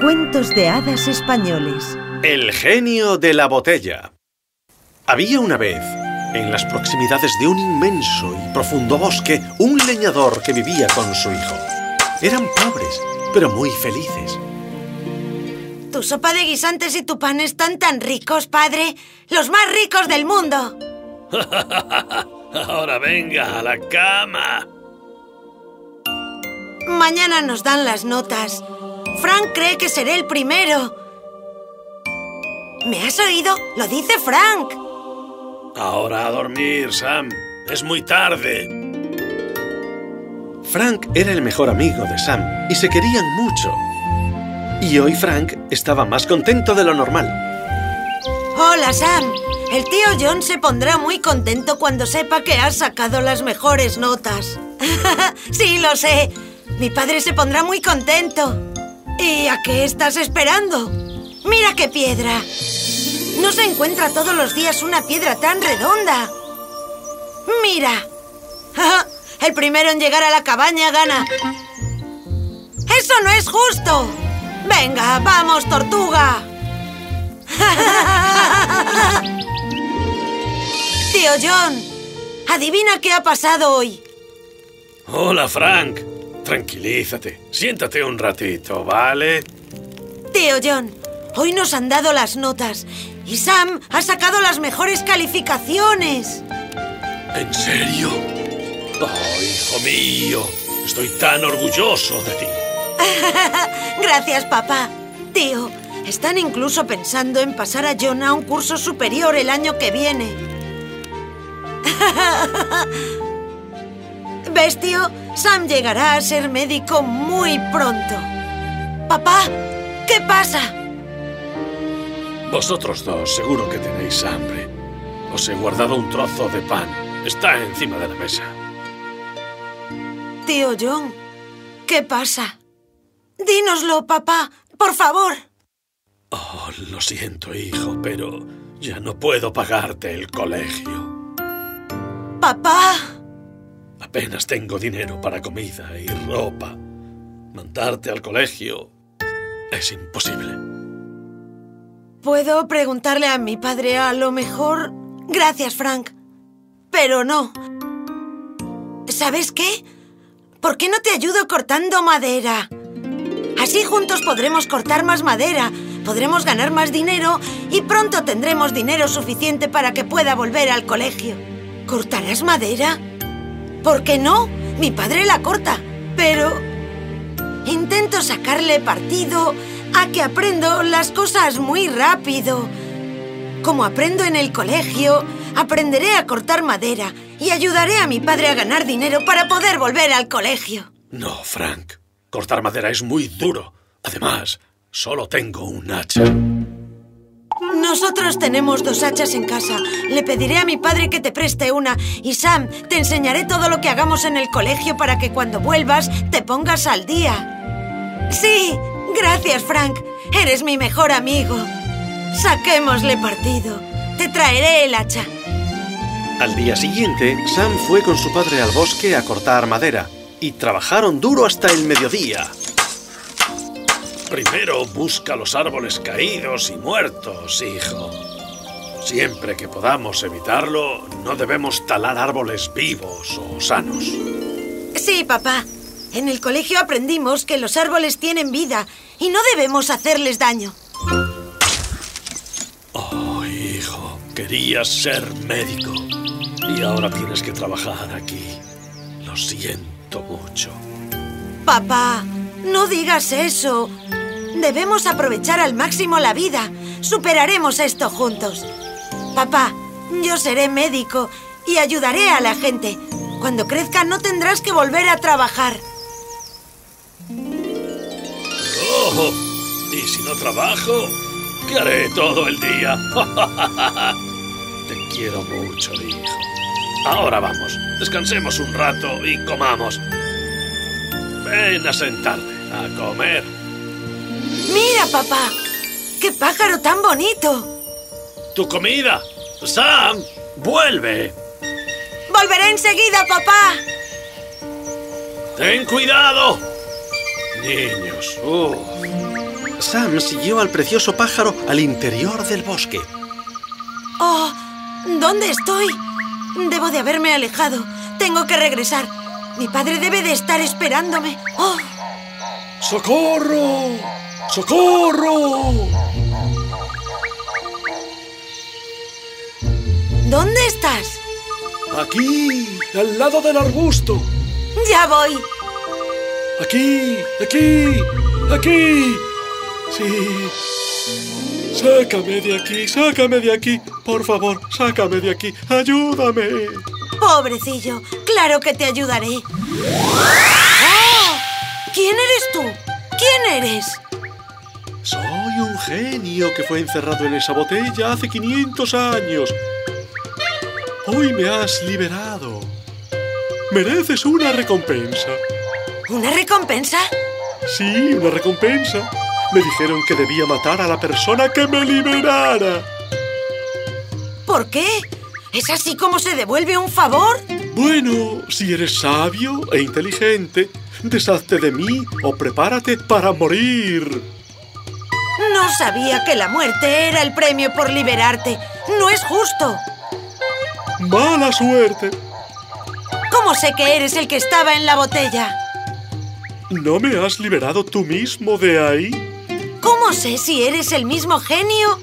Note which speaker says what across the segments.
Speaker 1: Cuentos de hadas españoles.
Speaker 2: El genio de la botella. Había una vez, en las proximidades de un inmenso y profundo bosque, un leñador que vivía con su hijo. Eran pobres, pero muy felices.
Speaker 3: Tu sopa de guisantes y tu pan están tan ricos, padre. Los más ricos del mundo.
Speaker 4: Ahora venga a la cama.
Speaker 3: Mañana nos dan las notas. Frank cree que seré el primero. ¿Me has oído? Lo dice Frank.
Speaker 4: Ahora a dormir, Sam. Es muy tarde.
Speaker 2: Frank era el mejor amigo de Sam y se querían mucho. Y hoy Frank estaba más contento de lo normal.
Speaker 3: Hola, Sam. El tío John se pondrá muy contento cuando sepa que has sacado las mejores notas. sí, lo sé. Mi padre se pondrá muy contento. ¿Y a qué estás esperando? Mira qué piedra. No se encuentra todos los días una piedra tan redonda. Mira. El primero en llegar a la cabaña gana. ¡Eso no es justo! Venga, vamos, tortuga. Tío John, adivina qué ha pasado hoy.
Speaker 4: Hola, Frank. Tranquilízate. Siéntate un ratito, ¿vale?
Speaker 3: Tío John, hoy nos han dado las notas y Sam ha sacado las mejores calificaciones.
Speaker 4: ¿En serio? Oh, hijo mío, estoy tan orgulloso de ti.
Speaker 3: Gracias, papá. Tío, están incluso pensando en pasar a John a un curso superior el año que viene. ¿Ves, tío? Sam llegará a ser médico muy pronto. Papá, ¿qué pasa?
Speaker 4: Vosotros dos seguro que tenéis hambre. Os he guardado un trozo de pan. Está encima de la mesa.
Speaker 3: Tío John, ¿qué pasa? Dínoslo, papá, por favor.
Speaker 4: Oh, lo siento, hijo, pero ya no puedo pagarte el colegio.
Speaker 3: Papá.
Speaker 4: Apenas tengo dinero para comida y ropa. Mandarte al colegio es imposible.
Speaker 3: Puedo preguntarle a mi padre a lo mejor... Gracias, Frank. Pero no. ¿Sabes qué? ¿Por qué no te ayudo cortando madera? Así juntos podremos cortar más madera, podremos ganar más dinero y pronto tendremos dinero suficiente para que pueda volver al colegio. ¿Cortarás madera? ¿Por qué no? Mi padre la corta, pero intento sacarle partido a que aprendo las cosas muy rápido. Como aprendo en el colegio, aprenderé a cortar madera y ayudaré a mi padre a ganar dinero para poder volver al colegio.
Speaker 4: No, Frank. Cortar madera es muy duro. Además, solo tengo un hacha.
Speaker 3: Nosotros tenemos dos hachas en casa. Le pediré a mi padre que te preste una. Y Sam, te enseñaré todo lo que hagamos en el colegio para que cuando vuelvas te pongas al día. Sí, gracias, Frank. Eres mi mejor amigo. Saquémosle partido. Te traeré el hacha.
Speaker 2: Al día siguiente, Sam fue con su padre al bosque a cortar madera y trabajaron duro hasta el mediodía.
Speaker 4: Primero busca los árboles caídos y muertos, hijo. Siempre que podamos evitarlo, no debemos talar árboles vivos o sanos.
Speaker 3: Sí, papá. En el colegio aprendimos que los árboles tienen vida y no debemos hacerles daño.
Speaker 4: Oh, hijo, querías ser médico y ahora tienes que trabajar aquí. Lo siento mucho.
Speaker 3: Papá, no digas eso. Debemos aprovechar al máximo la vida. Superaremos esto juntos. Papá, yo seré médico y ayudaré a la gente. Cuando crezca no tendrás que volver a trabajar.
Speaker 4: Oh, ¿y si no trabajo? ¿Qué haré todo el día? Te quiero mucho, hijo. Ahora vamos, descansemos un rato y comamos. Ven a sentarte, a comer.
Speaker 3: Mira, papá. ¡Qué pájaro tan bonito!
Speaker 4: ¡Tu comida! ¡Sam! ¡Vuelve!
Speaker 3: ¡Volveré enseguida, papá!
Speaker 4: ¡Ten cuidado!
Speaker 5: niños. uf.
Speaker 2: Sam siguió al precioso pájaro al interior del bosque.
Speaker 3: Oh, ¿dónde estoy? Debo de haberme alejado. Tengo que regresar. Mi padre debe de estar esperándome. Oh,
Speaker 5: ¡Socorro! ¡Socorro!
Speaker 3: ¿dónde estás?
Speaker 5: Aquí, al lado del arbusto.
Speaker 3: Ya voy.
Speaker 5: Aquí, aquí, aquí. Sí. Sácame de aquí, sácame de aquí. Por favor, sácame de aquí. Ayúdame.
Speaker 3: Pobrecillo, claro que te ayudaré. ¡Oh! ¿Quién eres tú? ¿Quién eres?
Speaker 5: Soy un genio que fue encerrado en esa botella hace 500 años. Hoy me has liberado. Mereces una recompensa.
Speaker 3: ¿Una recompensa?
Speaker 5: Sí, una recompensa. Me dijeron que debía matar a la persona que me liberara.
Speaker 3: ¿Por qué? ¿Es así como se devuelve un favor?
Speaker 5: Bueno, si eres sabio e inteligente, deshazte de mí o prepárate para morir.
Speaker 3: No sabía que la muerte era el premio por liberarte. No es justo.
Speaker 5: Mala suerte.
Speaker 3: ¿Cómo sé que eres el que estaba en la botella?
Speaker 5: ¿No me has liberado tú mismo de ahí?
Speaker 3: ¿Cómo sé si eres el mismo genio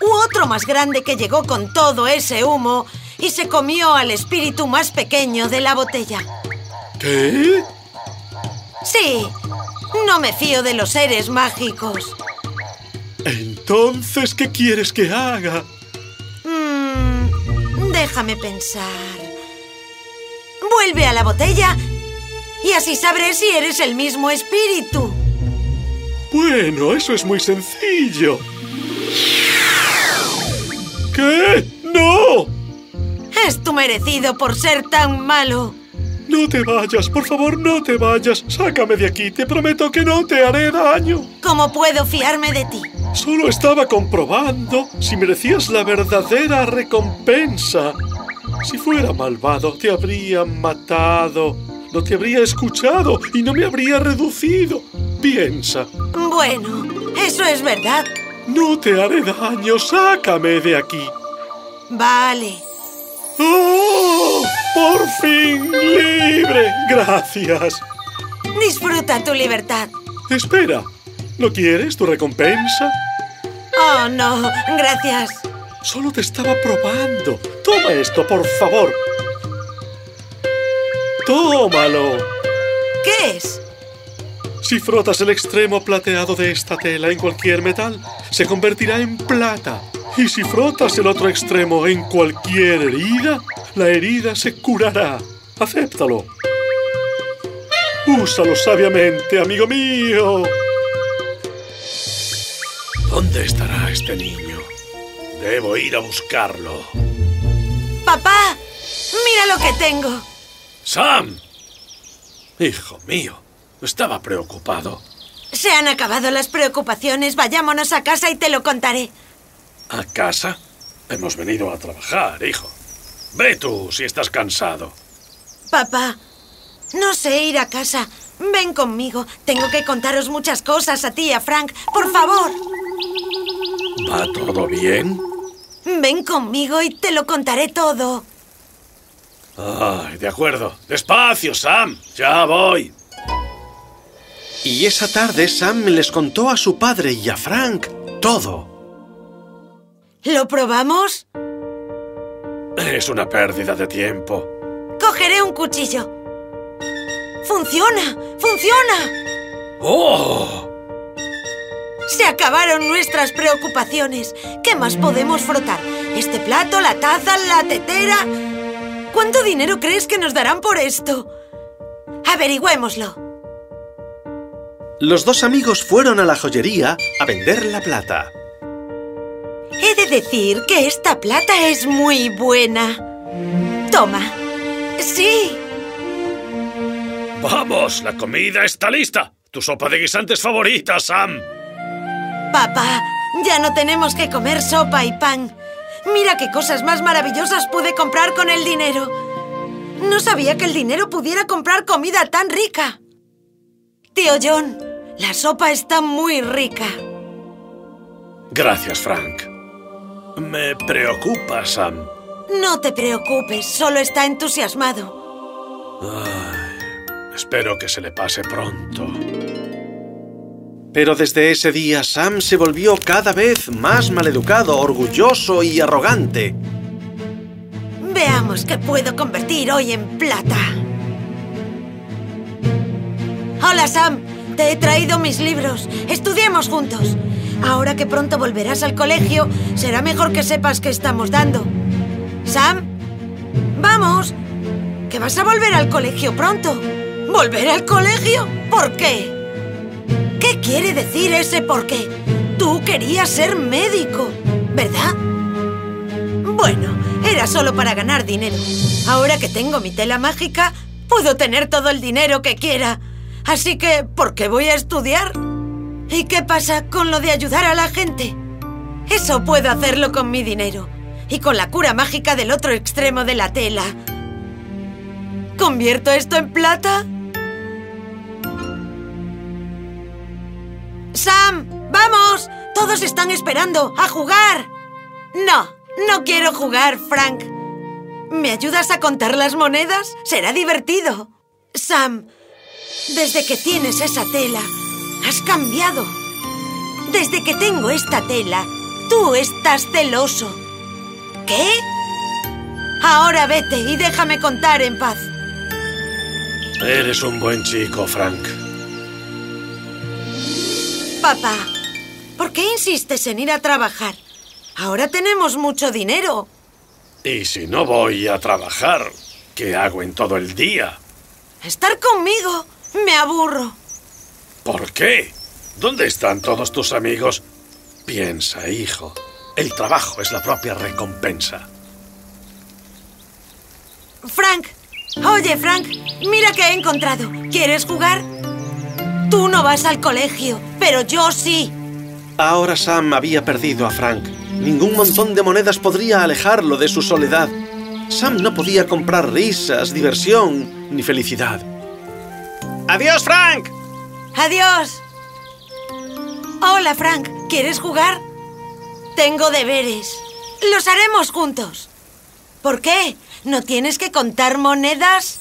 Speaker 3: u otro más grande que llegó con todo ese humo y se comió al espíritu más pequeño de la botella?
Speaker 5: ¿Qué?
Speaker 3: Sí, no me fío de los seres mágicos.
Speaker 5: Entonces, ¿qué quieres que haga?
Speaker 3: Mm, déjame pensar. Vuelve a la botella y así sabré si eres el mismo espíritu.
Speaker 5: Bueno, eso es muy sencillo. ¿Qué? ¡No!
Speaker 3: Es tu merecido por ser tan malo.
Speaker 5: No te vayas, por favor, no te vayas. Sácame de aquí, te prometo que no te haré daño.
Speaker 3: ¿Cómo puedo fiarme de ti?
Speaker 5: Solo estaba comprobando si merecías la verdadera recompensa. Si fuera malvado, te habría matado, no te habría escuchado y no me habría reducido. Piensa,
Speaker 3: Bueno, eso es verdad.
Speaker 5: no te haré daño, sácame de aquí.
Speaker 3: Vale.
Speaker 5: ¡Oh! ¡Por fin libre! Gracias.
Speaker 3: Disfruta tu libertad.
Speaker 5: Espera, ¿no quieres tu recompensa?
Speaker 3: Oh, no, gracias.
Speaker 5: Solo te estaba probando. Toma esto, por favor. Tómalo.
Speaker 3: ¿Qué es?
Speaker 5: Si frotas el extremo plateado de esta tela en cualquier metal, se convertirá en plata. Y si frotas el otro extremo en cualquier herida, la herida se curará. Acéptalo. Úsalo sabiamente, amigo mío. ¿Dónde estará este niño? Debo ir a buscarlo.
Speaker 3: Papá, mira lo que tengo.
Speaker 5: ¡Sam! Hijo mío, estaba preocupado.
Speaker 3: Se han acabado las preocupaciones. Vayámonos a casa y te lo contaré.
Speaker 5: ¿A casa? Hemos venido a trabajar, hijo. Ve tú si estás cansado.
Speaker 3: Papá, no sé ir a casa. Ven conmigo. Tengo que contaros muchas cosas a ti y a Frank. Por favor,
Speaker 5: ¿Va todo bien?
Speaker 3: ven conmigo y te lo contaré todo.
Speaker 5: Ay, de acuerdo. Despacio, Sam. Ya voy.
Speaker 2: Y esa tarde Sam les contó a su padre y a Frank todo.
Speaker 3: ¿Lo probamos?
Speaker 5: Es una pérdida de tiempo.
Speaker 3: Cogeré un cuchillo. ¡Funciona! ¡Funciona!
Speaker 5: ¡Oh!
Speaker 3: Se acabaron nuestras preocupaciones. ¿Qué más podemos frotar? ¿Este plato, la taza, la tetera? ¿Cuánto dinero crees que nos darán por esto? Averigüémoslo.
Speaker 2: Los dos amigos fueron a la joyería a vender la plata.
Speaker 3: He de decir que esta plata es muy buena. Toma. Sí.
Speaker 5: ¡Vamos! La comida está lista. Tu sopa de guisantes favorita, Sam.
Speaker 3: Papá, ya no tenemos que comer sopa y pan. Mira qué cosas más maravillosas pude comprar con el dinero. No sabía que el dinero pudiera comprar comida tan rica. Tío John, La sopa está muy rica.
Speaker 2: Gracias, Frank. Me preocupa, Sam.
Speaker 3: No te preocupes, solo está entusiasmado.
Speaker 2: Ay, espero que se le pase pronto. Pero desde ese día Sam se volvió cada vez más maleducado, orgulloso y arrogante.
Speaker 3: Veamos qué puedo convertir hoy en plata. Hola Sam, te he traído mis libros. Estudiemos juntos. Ahora que pronto volverás al colegio, será mejor que sepas qué estamos dando. Sam, vamos, que vas a volver al colegio pronto. ¿Volver al colegio? ¿Por qué? ¿Qué quiere decir ese por qué? Tú querías ser médico, ¿verdad? Bueno, era solo para ganar dinero. Ahora que tengo mi tela mágica, puedo tener todo el dinero que quiera. Así que, ¿por qué voy a estudiar? ¿Y qué pasa con lo de ayudar a la gente? Eso puedo hacerlo con mi dinero. Y con la cura mágica del otro extremo de la tela. ¿Convierto esto en plata? ¡Sam! ¡Vamos! Todos están esperando a jugar. No, no quiero jugar, Frank. ¿Me ayudas a contar las monedas? Será divertido. Sam, desde que tienes esa tela, has cambiado. Desde que tengo esta tela, tú estás celoso. ¿Qué? Ahora vete y déjame contar en paz.
Speaker 2: Eres un buen chico, Frank.
Speaker 3: Papá, ¿por qué insistes en ir a trabajar? Ahora tenemos mucho dinero.
Speaker 2: ¿Y si no voy a trabajar? ¿Qué hago en todo el día?
Speaker 3: Estar conmigo. Me aburro.
Speaker 2: ¿Por qué? ¿Dónde están todos tus amigos? Piensa, hijo. El trabajo es la propia recompensa.
Speaker 3: Frank. Oye, Frank. Mira que he encontrado. ¿Quieres jugar? Tú no vas al colegio, pero yo sí.
Speaker 2: Ahora Sam había perdido a Frank. Ningún montón de monedas podría alejarlo de su soledad. Sam no podía comprar risas, diversión ni felicidad. ¡Adiós, Frank!
Speaker 3: ¡Adiós! Hola, Frank. ¿Quieres jugar? Tengo deberes. Los haremos juntos. ¿Por qué? ¿No tienes que contar monedas?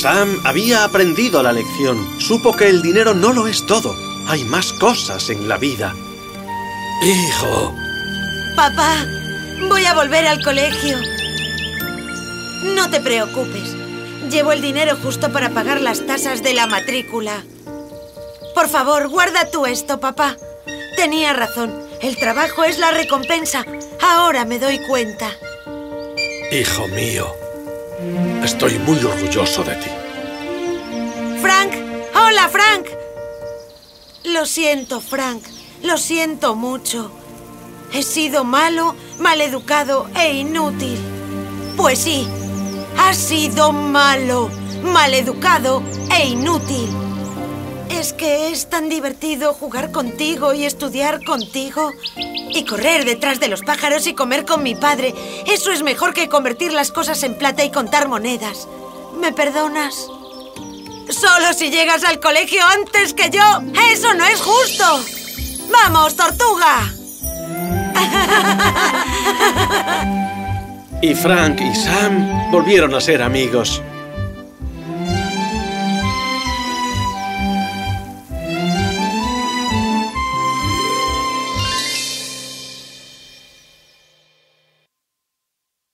Speaker 2: Sam había aprendido la lección. Supo que el dinero no lo es todo. Hay más cosas en la vida. Hijo.
Speaker 3: Papá, voy a volver al colegio. No te preocupes. Llevo el dinero justo para pagar las tasas de la matrícula. Por favor, guarda tú esto, papá. Tenía razón. El trabajo es la recompensa. Ahora me doy cuenta.
Speaker 2: Hijo mío, estoy muy orgulloso de ti.
Speaker 3: Frank. Hola, Frank. Lo siento, Frank. Lo siento mucho. He sido malo, maleducado e inútil. Pues sí, has sido malo, maleducado e inútil. Es que es tan divertido jugar contigo y estudiar contigo. Y correr detrás de los pájaros y comer con mi padre. Eso es mejor que convertir las cosas en plata y contar monedas. ¿Me perdonas? Solo si llegas al colegio antes que yo. Eso no es justo. ¡Vamos, tortuga!
Speaker 2: Y Frank y Sam volvieron a ser amigos.